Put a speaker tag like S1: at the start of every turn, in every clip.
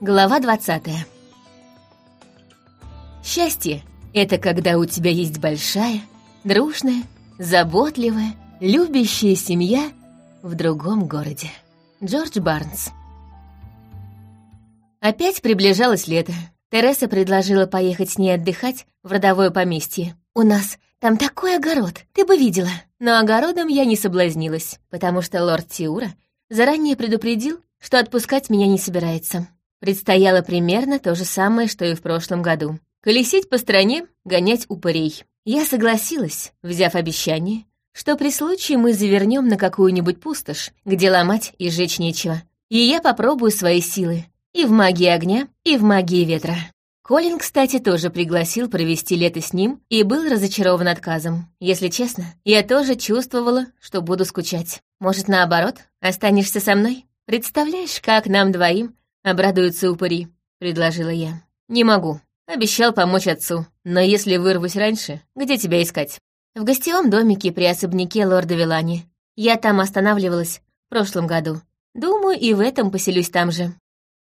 S1: Глава 20 Счастье — это когда у тебя есть большая, дружная, заботливая, любящая семья в другом городе. Джордж Барнс Опять приближалось лето. Тереса предложила поехать с ней отдыхать в родовое поместье. «У нас там такой огород, ты бы видела». Но огородом я не соблазнилась, потому что лорд Тиура заранее предупредил, что отпускать меня не собирается. Предстояло примерно то же самое, что и в прошлом году. Колесить по стране, гонять упырей. Я согласилась, взяв обещание, что при случае мы завернем на какую-нибудь пустошь, где ломать и жечь нечего. И я попробую свои силы. И в магии огня, и в магии ветра. Колин, кстати, тоже пригласил провести лето с ним и был разочарован отказом. Если честно, я тоже чувствовала, что буду скучать. Может, наоборот, останешься со мной? Представляешь, как нам двоим обрадуются упыри?» — предложила я. «Не могу. Обещал помочь отцу. Но если вырвусь раньше, где тебя искать?» «В гостевом домике при особняке лорда Вилани. Я там останавливалась в прошлом году. Думаю, и в этом поселюсь там же».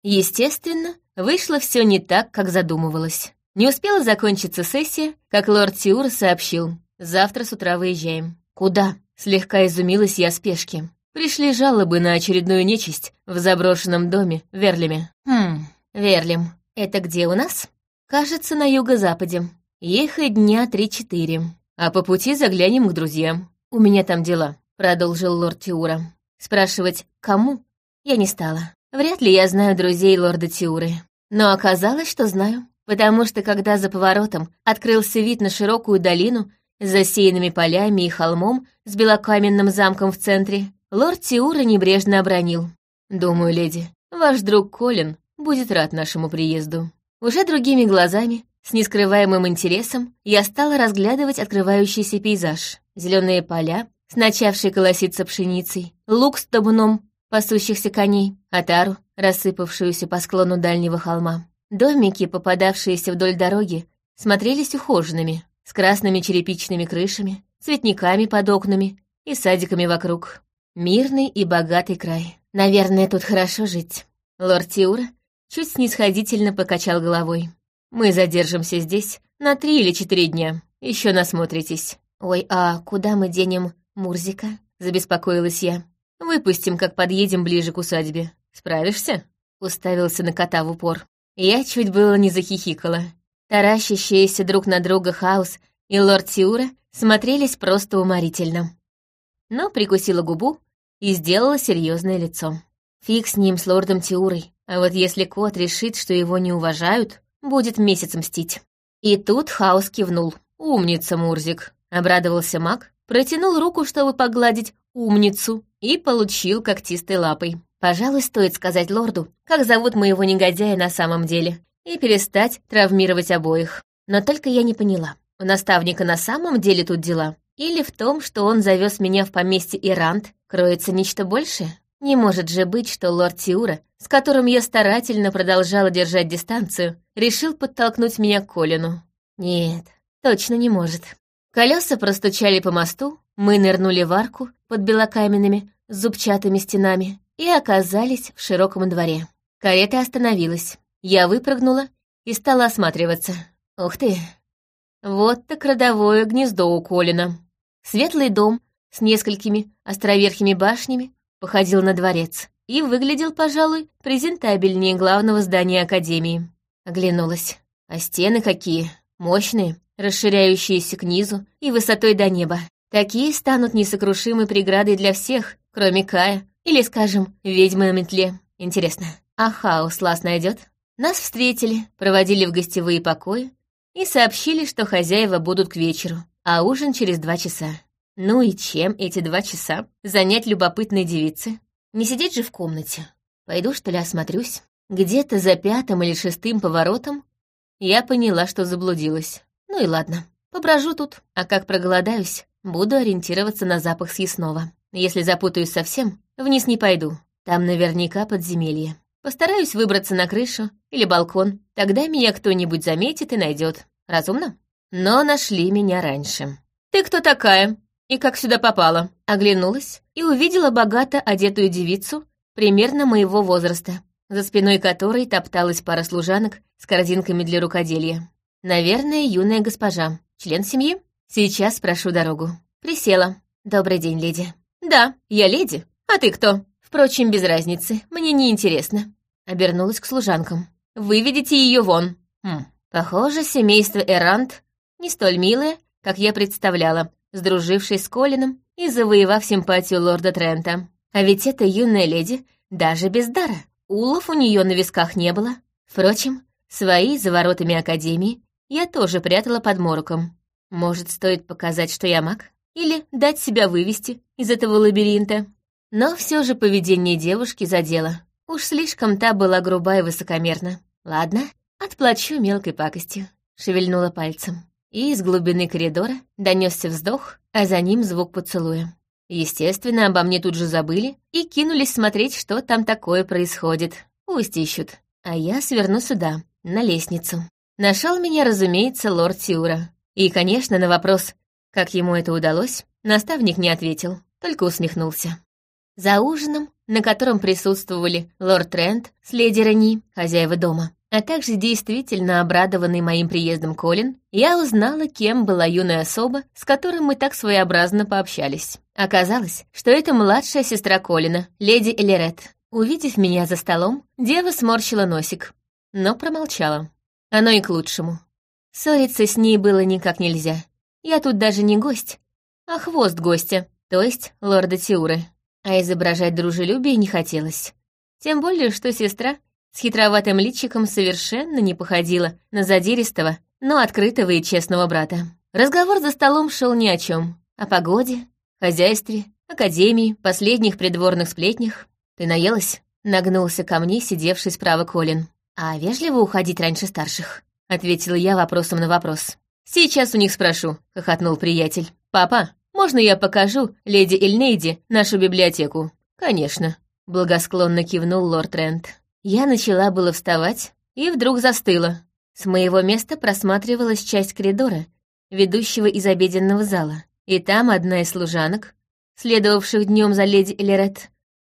S1: Естественно, вышло все не так, как задумывалось. Не успела закончиться сессия, как лорд Тиур сообщил. «Завтра с утра выезжаем». «Куда?» — слегка изумилась я спешки. Пришли жалобы на очередную нечисть в заброшенном доме в Верлиме. «Хм, Верлим. Это где у нас?» «Кажется, на юго-западе. Ехать дня три-четыре. А по пути заглянем к друзьям. У меня там дела», — продолжил лорд Тиура. Спрашивать, кому, я не стала. Вряд ли я знаю друзей лорда Тиуры. Но оказалось, что знаю, потому что когда за поворотом открылся вид на широкую долину с засеянными полями и холмом с белокаменным замком в центре, лорд Тиура небрежно обронил. «Думаю, леди, ваш друг Колин будет рад нашему приезду». Уже другими глазами, с нескрываемым интересом, я стала разглядывать открывающийся пейзаж. Зеленые поля, с начавшей колоситься пшеницей, луг с табуном пасущихся коней, отару, рассыпавшуюся по склону дальнего холма. Домики, попадавшиеся вдоль дороги, смотрелись ухоженными, с красными черепичными крышами, цветниками под окнами и садиками вокруг. Мирный и богатый край. Наверное, тут хорошо жить. Лорд Тиура чуть снисходительно покачал головой. Мы задержимся здесь на три или четыре дня. Еще насмотритесь. Ой, а куда мы денем Мурзика? Забеспокоилась я. Выпустим, как подъедем ближе к усадьбе. Справишься?» Уставился на кота в упор. Я чуть было не захихикала. Таращащиеся друг на друга Хаус и лорд Тиура смотрелись просто уморительно. Но прикусила губу и сделала серьезное лицо. Фиг с ним, с лордом Тиурой. А вот если кот решит, что его не уважают, будет месяц мстить. И тут Хаус кивнул. «Умница, Мурзик!» — обрадовался маг, протянул руку, чтобы погладить умницу, и получил когтистой лапой. Пожалуй, стоит сказать лорду, как зовут моего негодяя на самом деле, и перестать травмировать обоих. Но только я не поняла, у наставника на самом деле тут дела? Или в том, что он завез меня в поместье Ирант, кроется нечто большее? Не может же быть, что лорд Тиура, с которым я старательно продолжала держать дистанцию, решил подтолкнуть меня к Колину. Нет, точно не может. Колеса простучали по мосту, мы нырнули в арку под белокаменными зубчатыми стенами и оказались в широком дворе. Карета остановилась. Я выпрыгнула и стала осматриваться. Ух ты! Вот так родовое гнездо у Колина. Светлый дом с несколькими островерхими башнями походил на дворец и выглядел, пожалуй, презентабельнее главного здания Академии. Оглянулась. А стены какие? Мощные, расширяющиеся к низу и высотой до неба. Такие станут несокрушимой преградой для всех, кроме Кая или, скажем, ведьмы на метле. Интересно, а хаос лаз найдет? Нас встретили, проводили в гостевые покои и сообщили, что хозяева будут к вечеру, а ужин через два часа. Ну и чем эти два часа занять любопытной девице? Не сидеть же в комнате. Пойду, что ли, осмотрюсь. Где-то за пятым или шестым поворотом я поняла, что заблудилась. Ну и ладно, поброжу тут, а как проголодаюсь, буду ориентироваться на запах съестного. Если запутаюсь совсем, вниз не пойду. Там наверняка подземелье. Постараюсь выбраться на крышу или балкон. Тогда меня кто-нибудь заметит и найдет. Разумно? Но нашли меня раньше. «Ты кто такая? И как сюда попала?» Оглянулась и увидела богато одетую девицу примерно моего возраста. за спиной которой топталась пара служанок с корзинками для рукоделия. Наверное, юная госпожа, член семьи. Сейчас спрошу дорогу. Присела. Добрый день, леди. Да, я леди. А ты кто? Впрочем, без разницы, мне не интересно. Обернулась к служанкам. Выведите ее вон. Хм. Похоже, семейство Эрант не столь милое, как я представляла, сдружившись с Колином и завоевав симпатию лорда Трента. А ведь эта юная леди даже без дара. Улов у нее на висках не было. Впрочем, свои за воротами Академии я тоже прятала под мороком. Может, стоит показать, что я маг? Или дать себя вывести из этого лабиринта? Но все же поведение девушки задело. Уж слишком та была груба и высокомерна. Ладно, отплачу мелкой пакостью. Шевельнула пальцем. И из глубины коридора донесся вздох, а за ним звук поцелуя. Естественно, обо мне тут же забыли и кинулись смотреть, что там такое происходит. Пусть ищут. А я сверну сюда, на лестницу. Нашел меня, разумеется, лорд Сиура. И, конечно, на вопрос, как ему это удалось, наставник не ответил, только усмехнулся. За ужином, на котором присутствовали лорд Трент с леди Рени, хозяева дома, а также действительно обрадованный моим приездом Колин, я узнала, кем была юная особа, с которой мы так своеобразно пообщались. Оказалось, что это младшая сестра Колина, леди Элерет. Увидев меня за столом, дева сморщила носик, но промолчала. Оно и к лучшему. Ссориться с ней было никак нельзя. Я тут даже не гость, а хвост гостя, то есть лорда Тиуры. А изображать дружелюбие не хотелось. Тем более, что сестра с хитроватым личиком совершенно не походила на задиристого, но открытого и честного брата. Разговор за столом шел ни о чем. О погоде, хозяйстве, академии, последних придворных сплетнях. «Ты наелась?» — нагнулся ко мне, сидевший справа Колин. «А вежливо уходить раньше старших?» — ответила я вопросом на вопрос. «Сейчас у них спрошу», — хохотнул приятель. «Папа, можно я покажу леди Эльнейди нашу библиотеку?» «Конечно», — благосклонно кивнул лорд Рент. Я начала было вставать и вдруг застыла. С моего места просматривалась часть коридора, ведущего из обеденного зала, и там одна из служанок, следовавших днем за леди Элерет,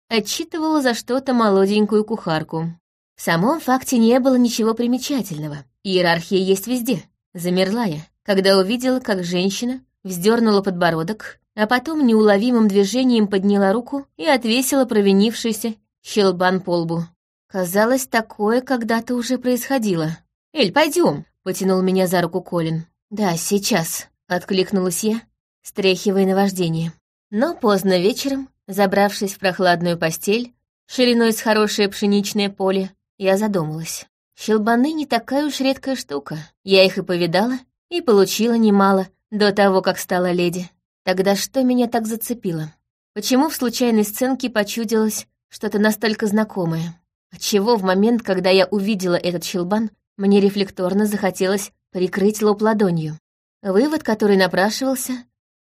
S1: отчитывала за что-то молоденькую кухарку. В самом факте не было ничего примечательного. Иерархия есть везде. Замерла я, когда увидела, как женщина вздернула подбородок, а потом неуловимым движением подняла руку и отвесила провинившийся щелбан по лбу. Казалось, такое когда-то уже происходило. «Эль, пойдем!» — потянул меня за руку Колин. «Да, сейчас», — откликнулась я, стряхивая наваждение. Но поздно вечером, забравшись в прохладную постель, шириной с хорошее пшеничное поле, я задумалась. Щелбаны не такая уж редкая штука. Я их и повидала, и получила немало до того, как стала леди. Тогда что меня так зацепило? Почему в случайной сценке почудилось что-то настолько знакомое? Отчего в момент, когда я увидела этот щелбан, мне рефлекторно захотелось прикрыть лоб ладонью. Вывод, который напрашивался,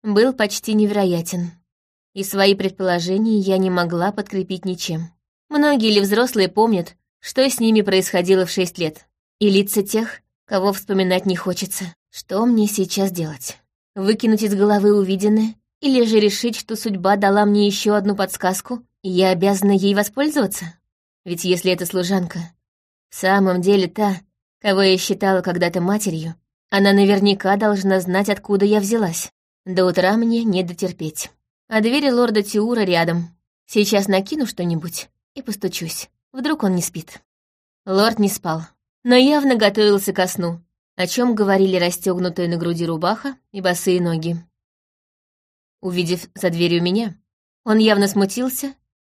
S1: был почти невероятен. И свои предположения я не могла подкрепить ничем. Многие ли взрослые помнят, что с ними происходило в шесть лет? И лица тех, кого вспоминать не хочется. Что мне сейчас делать? Выкинуть из головы увиденное? Или же решить, что судьба дала мне еще одну подсказку, и я обязана ей воспользоваться? Ведь если эта служанка в самом деле та, кого я считала когда-то матерью, она наверняка должна знать, откуда я взялась. До утра мне не дотерпеть. А двери лорда Тиура рядом. Сейчас накину что-нибудь и постучусь. Вдруг он не спит. Лорд не спал, но явно готовился ко сну, о чем говорили расстегнутые на груди рубаха и босые ноги. Увидев за дверью меня, он явно смутился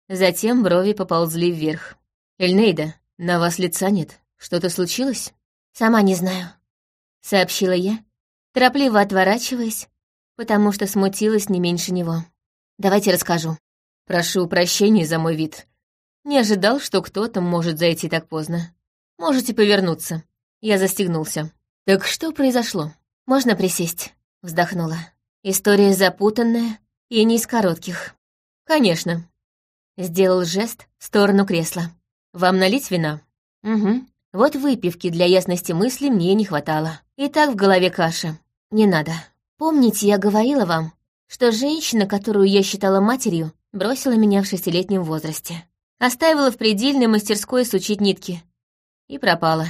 S1: Затем брови поползли вверх. «Эльнейда, на вас лица нет. Что-то случилось?» «Сама не знаю», — сообщила я, торопливо отворачиваясь, потому что смутилась не меньше него. «Давайте расскажу. Прошу прощения за мой вид. Не ожидал, что кто-то может зайти так поздно. Можете повернуться». Я застегнулся. «Так что произошло?» «Можно присесть?» — вздохнула. «История запутанная и не из коротких». «Конечно», Сделал жест в сторону кресла. «Вам налить вина?» «Угу. Вот выпивки для ясности мысли мне не хватало. И так в голове каша. Не надо. Помните, я говорила вам, что женщина, которую я считала матерью, бросила меня в шестилетнем возрасте. Оставила в предельной мастерской сучить нитки. И пропала.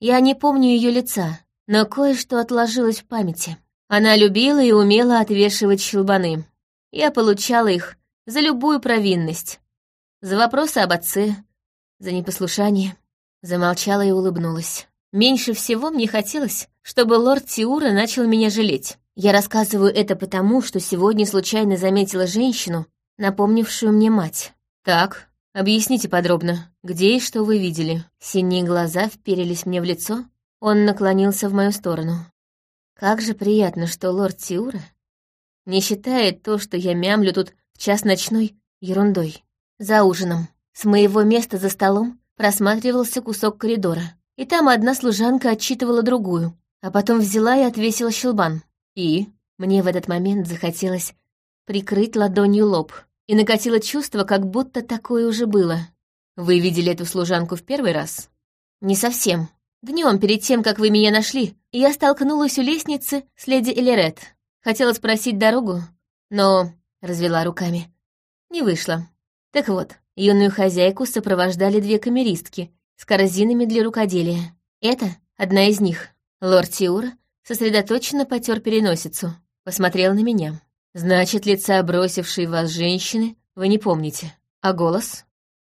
S1: Я не помню ее лица, но кое-что отложилось в памяти. Она любила и умела отвешивать щелбаны. Я получала их за любую провинность. За вопросы об отце, за непослушание. Замолчала и улыбнулась. Меньше всего мне хотелось, чтобы лорд Тиура начал меня жалеть. Я рассказываю это потому, что сегодня случайно заметила женщину, напомнившую мне мать. Так, объясните подробно, где и что вы видели. Синие глаза вперились мне в лицо. Он наклонился в мою сторону. Как же приятно, что лорд Тиура не считает то, что я мямлю тут в час ночной, ерундой. За ужином, с моего места за столом, просматривался кусок коридора, и там одна служанка отчитывала другую, а потом взяла и отвесила щелбан. И мне в этот момент захотелось прикрыть ладонью лоб, и накатило чувство, как будто такое уже было. Вы видели эту служанку в первый раз? Не совсем. Днем, перед тем, как вы меня нашли, я столкнулась у лестницы с леди Элерет. Хотела спросить дорогу, но развела руками. Не вышло. Так вот, юную хозяйку сопровождали две камеристки с корзинами для рукоделия. Это одна из них. Лорд Тиура сосредоточенно потер переносицу, посмотрел на меня. «Значит, лица бросившей вас женщины вы не помните. А голос?»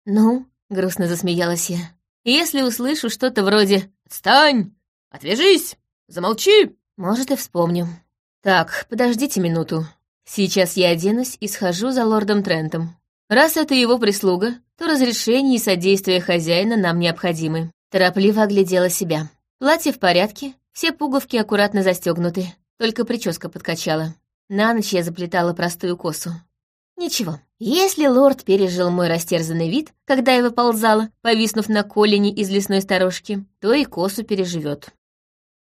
S1: «Ну?» — грустно засмеялась я. «Если услышу что-то вроде «Отстань! Отвяжись! Замолчи!» Может, и вспомню. Так, подождите минуту. Сейчас я оденусь и схожу за лордом Трентом. Раз это его прислуга, то разрешение и содействие хозяина нам необходимы. Торопливо оглядела себя. Платье в порядке, все пуговки аккуратно застегнуты, только прическа подкачала. На ночь я заплетала простую косу. Ничего, если лорд пережил мой растерзанный вид, когда я выползала, повиснув на колени из лесной сторожки, то и косу переживет.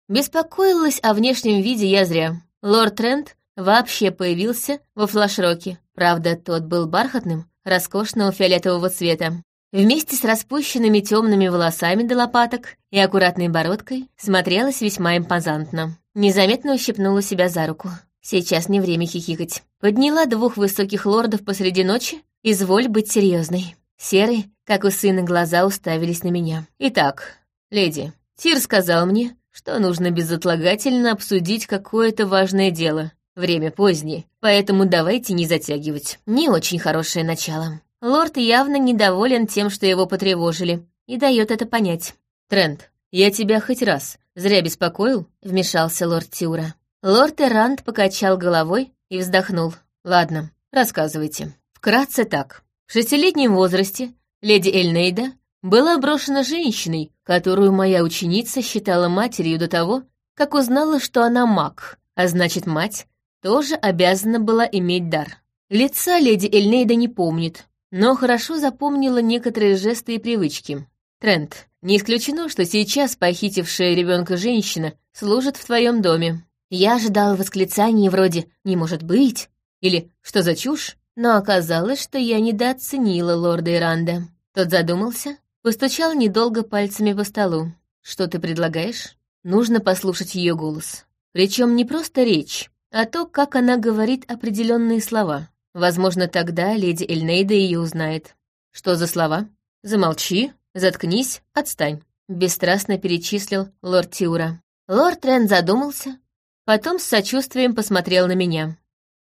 S1: Беспокоилась о внешнем виде я зря. Лорд Трент вообще появился во флашроке. Правда, тот был бархатным, роскошного фиолетового цвета. Вместе с распущенными темными волосами до лопаток и аккуратной бородкой смотрелась весьма импозантно. Незаметно ущипнула себя за руку. Сейчас не время хихикать. Подняла двух высоких лордов посреди ночи, изволь быть серьезной. Серые, как у сына, глаза уставились на меня. Итак, леди, Тир сказал мне, что нужно безотлагательно обсудить какое-то важное дело. Время позднее, поэтому давайте не затягивать. Не очень хорошее начало. Лорд явно недоволен тем, что его потревожили, и дает это понять. «Трент, я тебя хоть раз зря беспокоил?» — вмешался лорд Тиура. Лорд Эрант покачал головой и вздохнул. «Ладно, рассказывайте». Вкратце так. В шестилетнем возрасте леди Эльнейда была брошена женщиной, которую моя ученица считала матерью до того, как узнала, что она маг, а значит, мать тоже обязана была иметь дар. Лица леди Эльнейда не помнит, но хорошо запомнила некоторые жесты и привычки. Трент, не исключено, что сейчас похитившая ребенка женщина служит в твоем доме. Я ожидал восклицаний вроде «не может быть» или «что за чушь?», но оказалось, что я недооценила лорда Иранда. Тот задумался, постучал недолго пальцами по столу. «Что ты предлагаешь?» Нужно послушать ее голос. Причем не просто речь, а то, как она говорит определенные слова. Возможно, тогда леди Эльнейда ее узнает. Что за слова? Замолчи, заткнись, отстань. Бесстрастно перечислил лорд Тиура. Лорд Рен задумался, потом с сочувствием посмотрел на меня.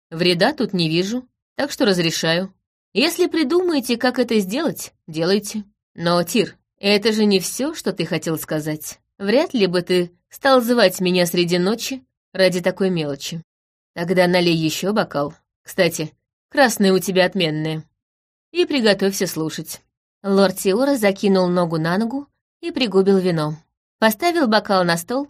S1: Вреда тут не вижу, так что разрешаю. Если придумаете, как это сделать, делайте. Но, Тир, это же не все, что ты хотел сказать. Вряд ли бы ты стал звать меня среди ночи ради такой мелочи. Тогда налей еще бокал. Кстати, красные у тебя отменные. И приготовься слушать. Лорд Тиора закинул ногу на ногу и пригубил вино. Поставил бокал на стол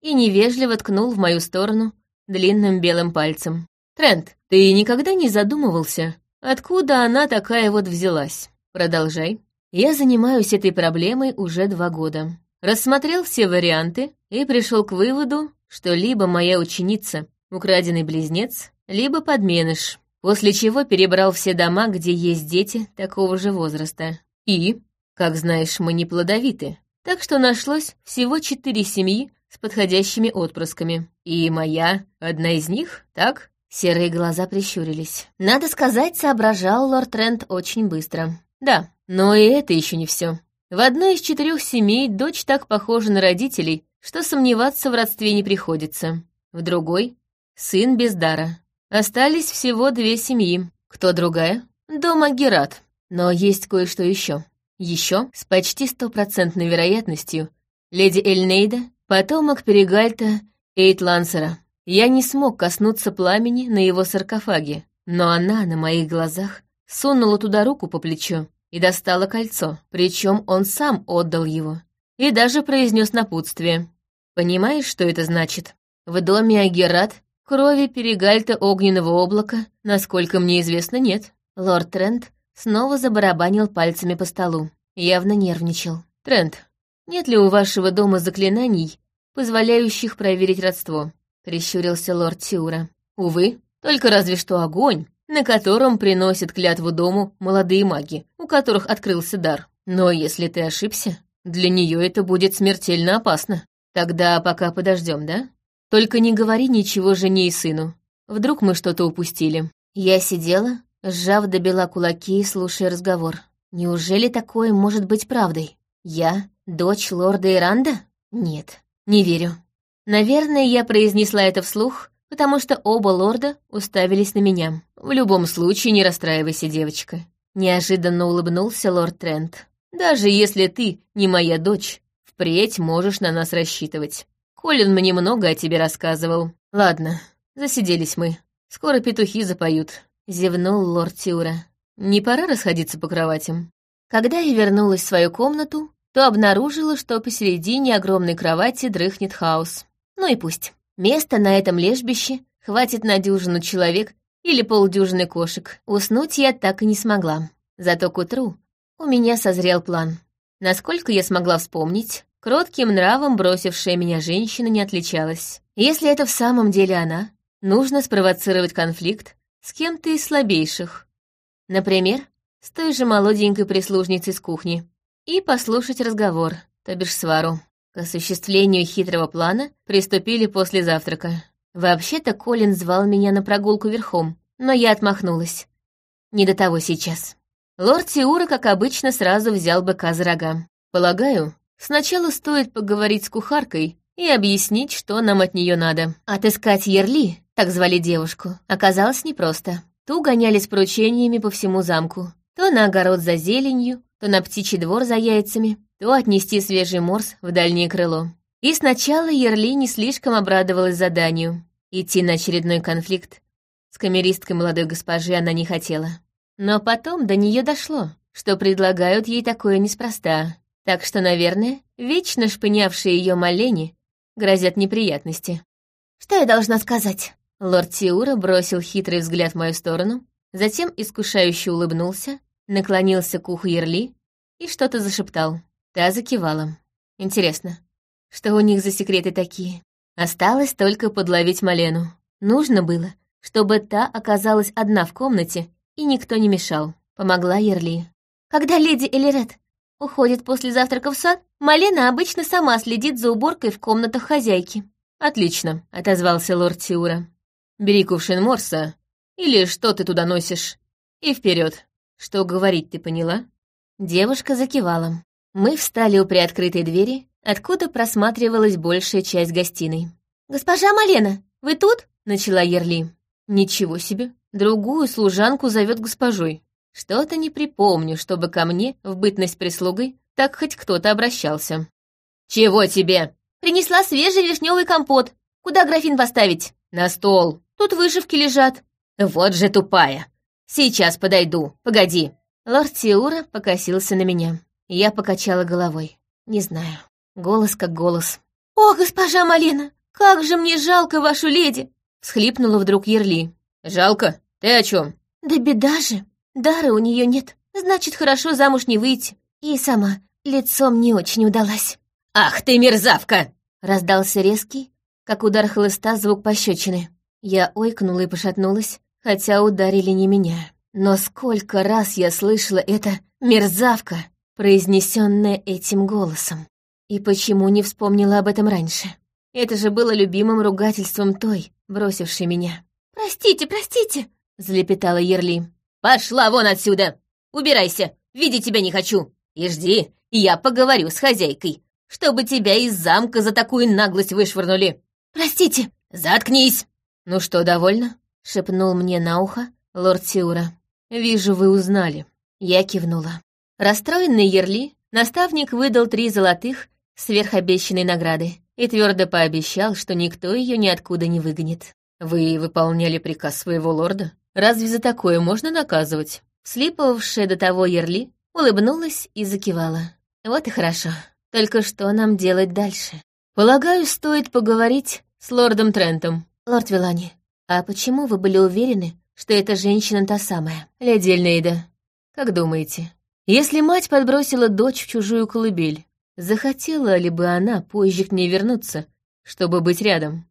S1: и невежливо ткнул в мою сторону длинным белым пальцем. «Трент, ты никогда не задумывался, откуда она такая вот взялась? Продолжай. Я занимаюсь этой проблемой уже два года. Рассмотрел все варианты и пришел к выводу, что либо моя ученица украденный близнец, либо подменыш, после чего перебрал все дома, где есть дети такого же возраста. И, как знаешь, мы не плодовиты, так что нашлось всего четыре семьи с подходящими отпрысками. И моя одна из них, так? Серые глаза прищурились. Надо сказать, соображал лорд Трент очень быстро. Да, Но и это еще не все. В одной из четырех семей дочь так похожа на родителей, что сомневаться в родстве не приходится. В другой — сын без дара. Остались всего две семьи. Кто другая? Дома Герат. Но есть кое-что еще. Еще с почти стопроцентной вероятностью леди Эльнейда — потомок Перегальта Эйтлансера. Я не смог коснуться пламени на его саркофаге, но она на моих глазах сунула туда руку по плечу и достала кольцо, причем он сам отдал его. И даже произнес напутствие. Понимаешь, что это значит? В доме Агерат крови Перегальта Огненного Облака, насколько мне известно, нет. Лорд Трент снова забарабанил пальцами по столу. Явно нервничал. «Трент, нет ли у вашего дома заклинаний, позволяющих проверить родство?» — прищурился лорд Тиура. «Увы, только разве что огонь, на котором приносят клятву дому молодые маги, у которых открылся дар. Но если ты ошибся, для нее это будет смертельно опасно. Тогда пока подождем, да? Только не говори ничего жене и сыну. Вдруг мы что-то упустили. Я сидела, сжав до бела кулаки, слушая разговор. Неужели такое может быть правдой? Я дочь лорда Иранда? Нет, не верю. Наверное, я произнесла это вслух, потому что оба лорда уставились на меня. В любом случае, не расстраивайся, девочка. Неожиданно улыбнулся лорд Трент. Даже если ты не моя дочь, впредь можешь на нас рассчитывать. Колин мне много о тебе рассказывал. Ладно, засиделись мы. Скоро петухи запоют. Зевнул лорд Тиура. Не пора расходиться по кроватям. Когда я вернулась в свою комнату, то обнаружила, что посередине огромной кровати дрыхнет хаос. Ну и пусть. Места на этом лежбище хватит на дюжину человек или полдюжины кошек. Уснуть я так и не смогла. Зато к утру у меня созрел план. Насколько я смогла вспомнить, кротким нравом бросившая меня женщина не отличалась. Если это в самом деле она, нужно спровоцировать конфликт с кем-то из слабейших. Например, с той же молоденькой прислужницей с кухни. И послушать разговор, то бишь свару. К осуществлению хитрого плана приступили после завтрака. Вообще-то Колин звал меня на прогулку верхом, но я отмахнулась. Не до того сейчас. Лорд Тиура, как обычно, сразу взял быка за рога. Полагаю, сначала стоит поговорить с кухаркой и объяснить, что нам от нее надо. Отыскать Ерли, так звали девушку, оказалось непросто. Ту гоняли с поручениями по всему замку. То на огород за зеленью, то на птичий двор за яйцами, то отнести свежий морс в дальнее крыло. И сначала Ерли не слишком обрадовалась заданию. Идти на очередной конфликт с камеристкой молодой госпожи она не хотела. Но потом до нее дошло, что предлагают ей такое неспроста. Так что, наверное, вечно шпынявшие ее малени грозят неприятности. «Что я должна сказать?» Лорд Тиура бросил хитрый взгляд в мою сторону, затем искушающе улыбнулся, наклонился к уху Ерли и что-то зашептал. Та закивала. Интересно, что у них за секреты такие? Осталось только подловить Малену. Нужно было, чтобы та оказалась одна в комнате, и никто не мешал. Помогла Ерли. Когда леди Элирет уходит после завтрака в сад, Малена обычно сама следит за уборкой в комнатах хозяйки. «Отлично», — отозвался лорд Тиура. «Бери кувшин морса, или что ты туда носишь, и вперед. Что говорить ты поняла?» Девушка закивала. Мы встали у приоткрытой двери, откуда просматривалась большая часть гостиной. «Госпожа Малена, вы тут?» — начала Ерли. «Ничего себе, другую служанку зовет госпожой. Что-то не припомню, чтобы ко мне, в бытность прислугой, так хоть кто-то обращался». «Чего тебе?» «Принесла свежий вишневый компот. Куда графин поставить?» «На стол. Тут вышивки лежат». «Вот же тупая. Сейчас подойду. Погоди». Лорд Тиура покосился на меня. Я покачала головой. Не знаю. Голос как голос. «О, госпожа Малена, как же мне жалко вашу леди!» Всхлипнула вдруг Ерли. «Жалко? Ты о чем? «Да беда же. Дара у нее нет. Значит, хорошо замуж не выйти. И сама лицом не очень удалась». «Ах ты, мерзавка!» Раздался резкий, как удар хлыста, звук пощечины. Я ойкнула и пошатнулась, хотя ударили не меня. Но сколько раз я слышала это «мерзавка!» произнесенное этим голосом. И почему не вспомнила об этом раньше? Это же было любимым ругательством той, бросившей меня. «Простите, простите!» — залепетала Ерли. «Пошла вон отсюда! Убирайся! видеть тебя не хочу. И жди, я поговорю с хозяйкой, чтобы тебя из замка за такую наглость вышвырнули. Простите. Заткнись. Ну что, довольно? Шепнул мне на ухо лорд Сиура. Вижу, вы узнали. Я кивнула. Расстроенный Ерли, наставник выдал три золотых сверхобещанной награды и твердо пообещал, что никто ее ниоткуда не выгонит. «Вы выполняли приказ своего лорда? Разве за такое можно наказывать?» Слипавшая до того Ерли улыбнулась и закивала. «Вот и хорошо. Только что нам делать дальше? Полагаю, стоит поговорить с лордом Трентом. Лорд Вилани, а почему вы были уверены, что эта женщина та самая? Леди Эльнейда, как думаете, если мать подбросила дочь в чужую колыбель, захотела ли бы она позже к ней вернуться, чтобы быть рядом?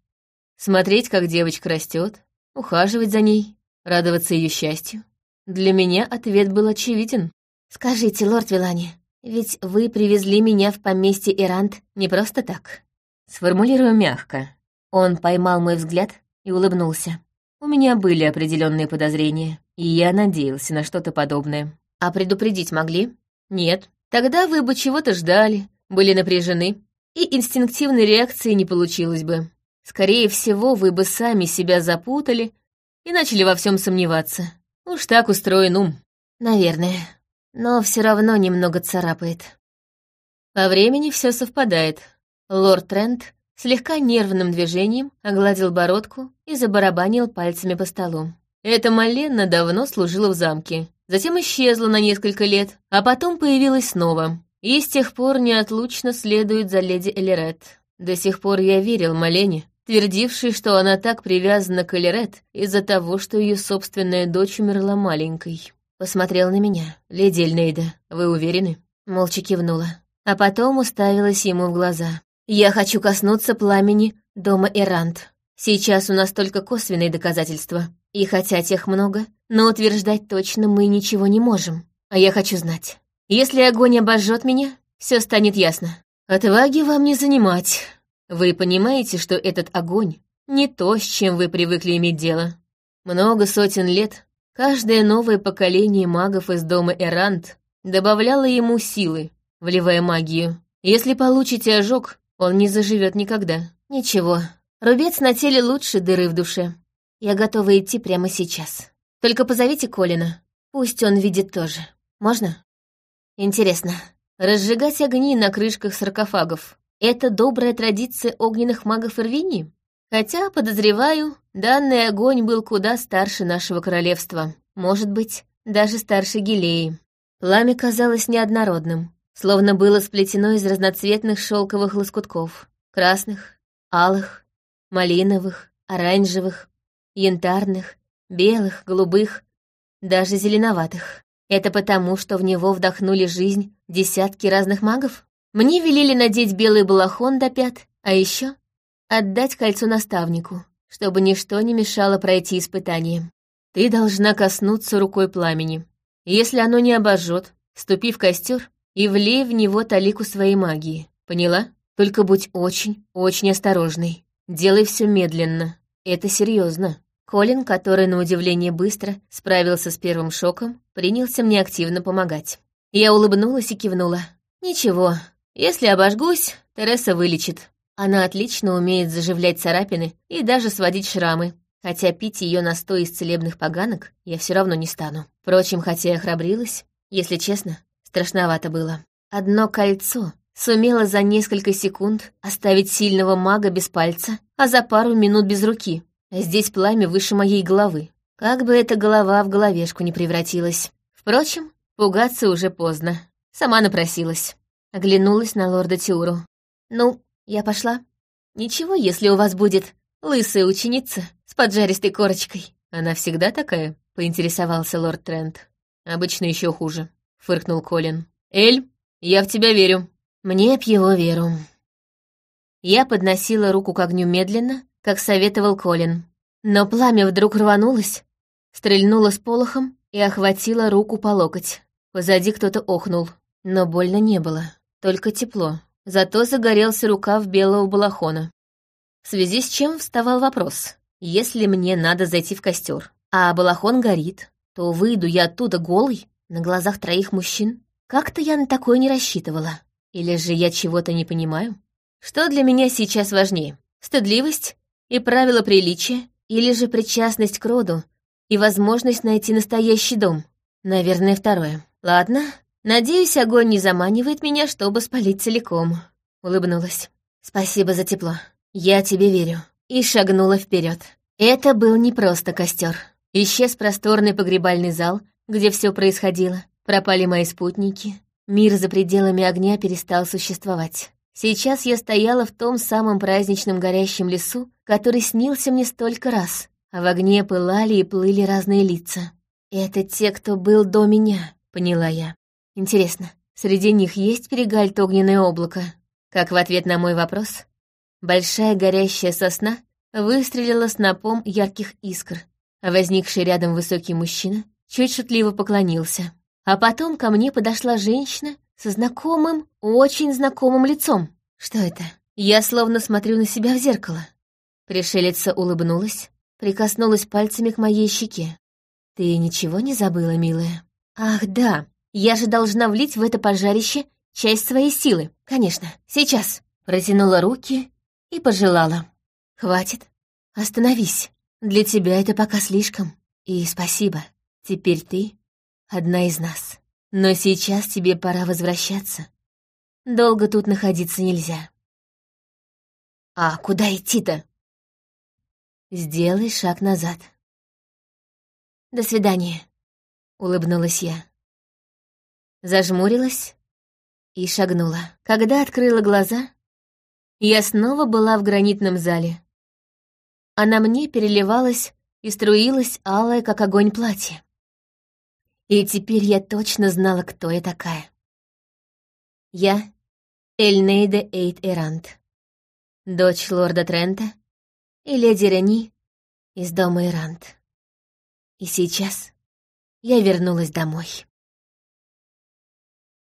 S1: Смотреть, как девочка растет, ухаживать за ней, радоваться ее счастью. Для меня ответ был очевиден. «Скажите, лорд Вилани, ведь вы привезли меня в поместье Ирант не просто так?» Сформулирую мягко. Он поймал мой взгляд и улыбнулся. У меня были определенные подозрения, и я надеялся на что-то подобное. А предупредить могли? Нет. Тогда вы бы чего-то ждали, были напряжены, и инстинктивной реакции не получилось бы. Скорее всего, вы бы сами себя запутали и начали во всем сомневаться. Уж так устроен ум. Наверное. Но все равно немного царапает. По времени все совпадает. Лорд Трент слегка нервным движением огладил бородку и забарабанил пальцами по столу. Эта Маленна давно служила в замке, затем исчезла на несколько лет, а потом появилась снова. И с тех пор неотлучно следует за леди Элерет. До сих пор я верил Малене, твердивший, что она так привязана к Элерет из-за того, что ее собственная дочь умерла маленькой. Посмотрел на меня. «Леди Эльнейда, вы уверены?» Молча кивнула. А потом уставилась ему в глаза. «Я хочу коснуться пламени дома Эрант. Сейчас у нас только косвенные доказательства. И хотя тех много, но утверждать точно мы ничего не можем. А я хочу знать. Если огонь обожжет меня, все станет ясно. Отваги вам не занимать. Вы понимаете, что этот огонь не то, с чем вы привыкли иметь дело. Много сотен лет каждое новое поколение магов из дома Эрант добавляло ему силы, вливая магию. Если получите ожог, он не заживет никогда. Ничего, рубец на теле лучше дыры в душе. Я готова идти прямо сейчас. Только позовите Колина. Пусть он видит тоже. Можно? Интересно, разжигать огни на крышках саркофагов это добрая традиция огненных магов Ирвини? Хотя, подозреваю, данный огонь был куда старше нашего королевства. Может быть, даже старше Гилеи. Пламя казалось неоднородным, словно было сплетено из разноцветных шелковых лоскутков. Красных, алых, малиновых, оранжевых, янтарных, белых, голубых, даже зеленоватых. Это потому, что в него вдохнули жизнь десятки разных магов? Мне велели надеть белый балахон до пят, а еще отдать кольцо наставнику, чтобы ничто не мешало пройти испытание. Ты должна коснуться рукой пламени. Если оно не обожжет, ступи в костер и влей в него талику своей магии. Поняла? Только будь очень, очень осторожной. Делай все медленно. Это серьезно. Колин, который на удивление быстро справился с первым шоком, принялся мне активно помогать. Я улыбнулась и кивнула. Ничего, если обожгусь, Тереса вылечит. Она отлично умеет заживлять царапины и даже сводить шрамы. Хотя пить ее настой из целебных поганок я все равно не стану. Впрочем, хотя я храбрилась, если честно, страшновато было. Одно кольцо сумело за несколько секунд оставить сильного мага без пальца, а за пару минут без руки. А здесь пламя выше моей головы. Как бы эта голова в головешку не превратилась. Впрочем, пугаться уже поздно. Сама напросилась. Оглянулась на лорда Тиуру. «Ну, я пошла. Ничего, если у вас будет лысая ученица с поджаристой корочкой». «Она всегда такая?» — поинтересовался лорд Трент. «Обычно еще хуже», — фыркнул Колин. «Эль, я в тебя верю». «Мне б его веру». Я подносила руку к огню медленно, как советовал Колин. Но пламя вдруг рванулось, стрельнуло с полохом и охватило руку по локоть. Позади кто-то охнул, но больно не было только тепло. Зато загорелся рукав белого балахона. В связи с чем вставал вопрос. Если мне надо зайти в костер, а балахон горит, то выйду я оттуда голый? На глазах троих мужчин? Как-то я на такое не рассчитывала. Или же я чего-то не понимаю? Что для меня сейчас важнее? Стыдливость и правила приличия? Или же причастность к роду и возможность найти настоящий дом? Наверное, второе. Ладно, надеюсь, огонь не заманивает меня, чтобы спалить целиком. Улыбнулась. Спасибо за тепло. Я тебе верю. И шагнула вперед. Это был не просто костер. Исчез просторный погребальный зал, где все происходило. Пропали мои спутники. Мир за пределами огня перестал существовать. Сейчас я стояла в том самом праздничном горящем лесу, который снился мне столько раз, а в огне пылали и плыли разные лица. «Это те, кто был до меня», — поняла я. «Интересно, среди них есть перегальт огненное облако?» Как в ответ на мой вопрос, большая горящая сосна выстрелила снопом ярких искр, а возникший рядом высокий мужчина чуть шутливо поклонился. А потом ко мне подошла женщина со знакомым, очень знакомым лицом. Что это? Я словно смотрю на себя в зеркало. Пришелица улыбнулась, прикоснулась пальцами к моей щеке. «Ты ничего не забыла, милая?» «Ах, да, я же должна влить в это пожарище часть своей силы. Конечно, сейчас». Протянула руки и пожелала. «Хватит. Остановись. Для тебя это пока слишком. И спасибо. Теперь ты одна из нас. Но сейчас тебе пора возвращаться. Долго тут находиться нельзя. А куда идти-то? Сделай шаг назад. До свидания, улыбнулась я. Зажмурилась и шагнула. Когда открыла глаза, я снова была в гранитном зале а на мне переливалось и струилось алое, как огонь, платье. И теперь я точно знала, кто я такая. Я — Эльнейда Эйт Эрант, дочь лорда Трента и леди Рени из дома Эрант. И сейчас я вернулась домой.